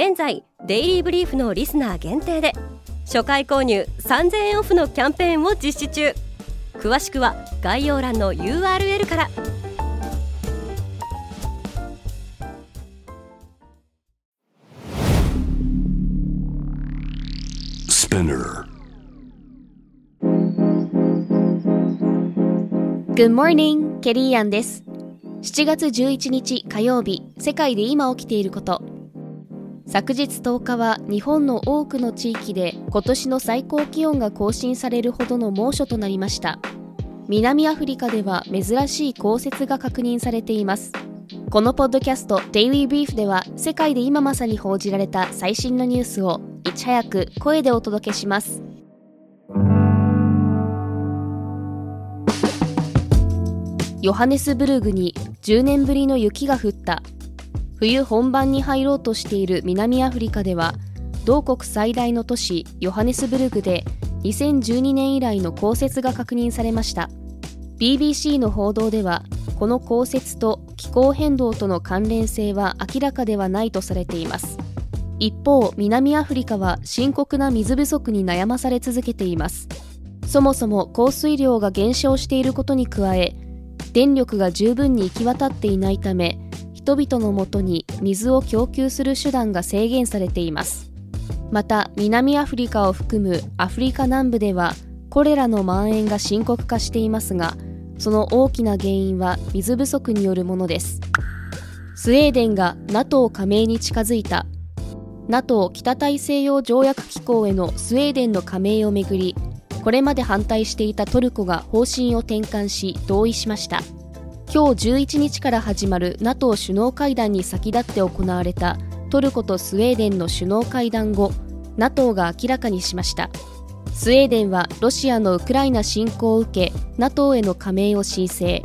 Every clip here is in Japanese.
現在デイリーブリーフのリスナー限定で初回購入3000円オフのキャンペーンを実施中。詳しくは概要欄の URL からス p ナー Good morning, ケリーアンです。7月11日火曜日世界で今起きていること昨日10日は日本の多くの地域で今年の最高気温が更新されるほどの猛暑となりました。南アフリカでは珍しい降雪が確認されています。このポッドキャスト Daily Brief では世界で今まさに報じられた最新のニュースをいち早く声でお届けします。ヨハネスブルグに10年ぶりの雪が降った。冬本番に入ろうとしている南アフリカでは同国最大の都市ヨハネスブルグで2012年以来の降雪が確認されました。BBC の報道ではこの降雪と気候変動との関連性は明らかではないとされています。一方南アフリカは深刻な水不足に悩まされ続けています。そもそも降水量が減少していることに加え電力が十分に行き渡っていないため人々のもとに水を供給する手段が制限されています。また南アフリカを含むアフリカ南部ではコレラの蔓延が深刻化していますがその大きな原因は水不足によるものです。スウェーデンが NATO 加盟に近づいた。NATO 北大西洋条約機構へのスウェーデンの加盟をめぐりこれまで反対していたトルコが方針を転換し同意しました。今日11日から始まる NATO 首脳会談に先立って行われたトルコとスウェーデンの首脳会談後 NATO が明らかにしました。スウェーデンはロシアのウクライナ侵攻を受け NATO への加盟を申請。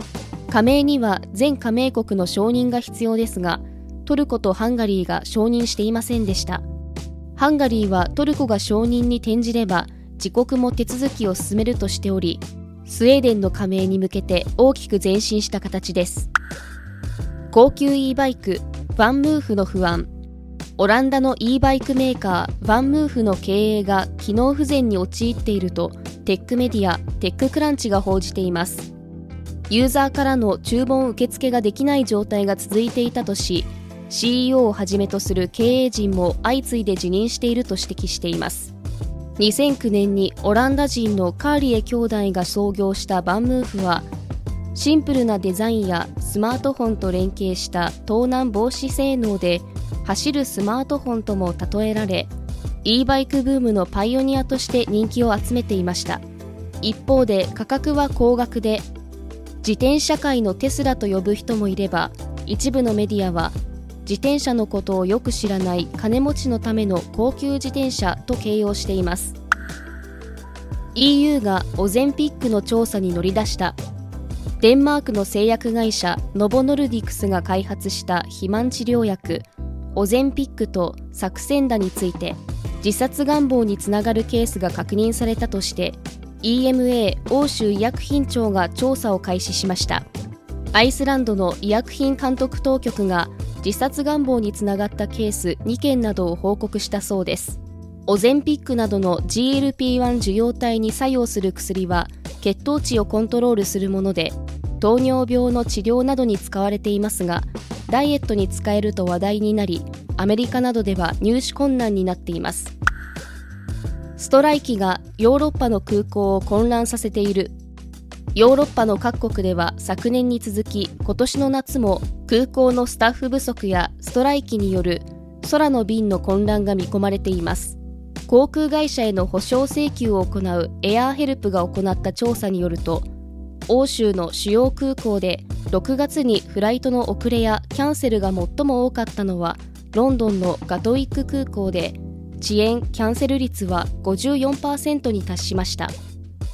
加盟には全加盟国の承認が必要ですがトルコとハンガリーが承認していませんでした。ハンガリーはトルコが承認に転じれば自国も手続きを進めるとしておりスウェーデンの加盟に向けて大きく前進した形です。高級 e バイク VanMoof の不安。オランダの e バイクメーカー VanMoof の経営が機能不全に陥っているとテックメディア TechCrunch が報じています。ユーザーからの注文受付ができない状態が続いていたとし CEO をはじめとする経営陣も相次いで辞任していると指摘しています。2009年にオランダ人のカーリエ兄弟が創業したバンムーフはシンプルなデザインやスマートフォンと連携した盗難防止性能で走るスマートフォンとも例えられ e バイクブームのパイオニアとして人気を集めていました。一方で価格は高額で自転車界のテスラと呼ぶ人もいれば一部のメディアは自転車のことをよく知らない金持ちのための高級自転車と形容しています。EU がオゼンピックの調査に乗り出した。デンマークの製薬会社ノボノルディクスが開発した肥満治療薬。オゼンピックとサクセンダについて自殺願望につながるケースが確認されたとして EMA 欧州医薬品庁が調査を開始しました。アイスランドの医薬品監督当局が自殺願望につながったケース2件などを報告したそうです。オゼンピックなどの GLP-1 受容体に作用する薬は血糖値をコントロールするもので糖尿病の治療などに使われていますがダイエットに使えると話題になりアメリカなどでは入手困難になっています。ストライキがヨーロッパの空港を混乱させている。ヨーロッパの各国では昨年に続き今年の夏も空港のスタッフ不足やストライキによる空の便の混乱が見込まれています。航空会社への補償請求を行うエアーヘルプが行った調査によると欧州の主要空港で6月にフライトの遅れやキャンセルが最も多かったのはロンドンのガトウィック空港で遅延キャンセル率は54%に達しました。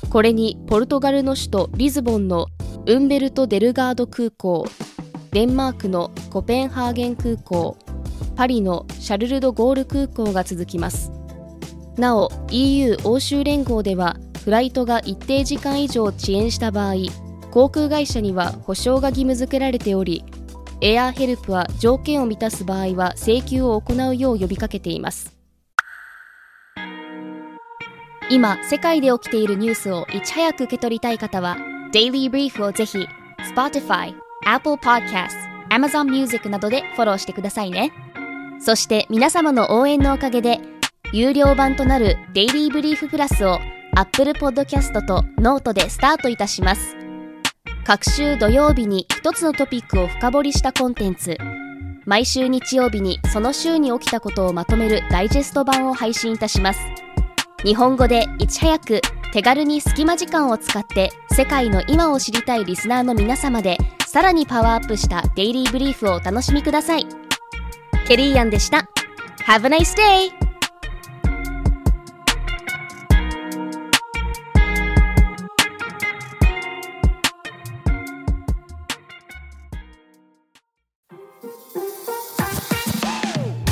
これにポルトガルの首都リズボンのウンベルト・デルガード空港デンマークのコペンハーゲン空港パリのシャルル・ド・ゴール空港が続きます。なお EU 欧州連合ではフライトが一定時間以上遅延した場合航空会社には保証が義務付けられておりエアーヘルプは条件を満たす場合は請求を行うよう呼びかけています。今世界で起きているニュースをいち早く受け取りたい方は Daily Brief をぜひ Spotify、Apple Podcasts、Amazon Music などでフォローしてくださいね。そして皆様の応援のおかげで有料版となる Daily Brief プラスを Apple Podcast と Note でスタートいたします。各週土曜日に一つのトピックを深掘りしたコンテンツ。毎週日曜日にその週に起きたことをまとめるダイジェスト版を配信いたします。日本語でいち早く手軽に隙間時間を使って世界の今を知りたいリスナーの皆様でさらにパワーアップしたデイリーブリーフをお楽しみください。ケリーアンでした。Have a nice day!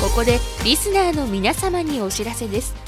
ここでリスナーの皆様にお知らせです。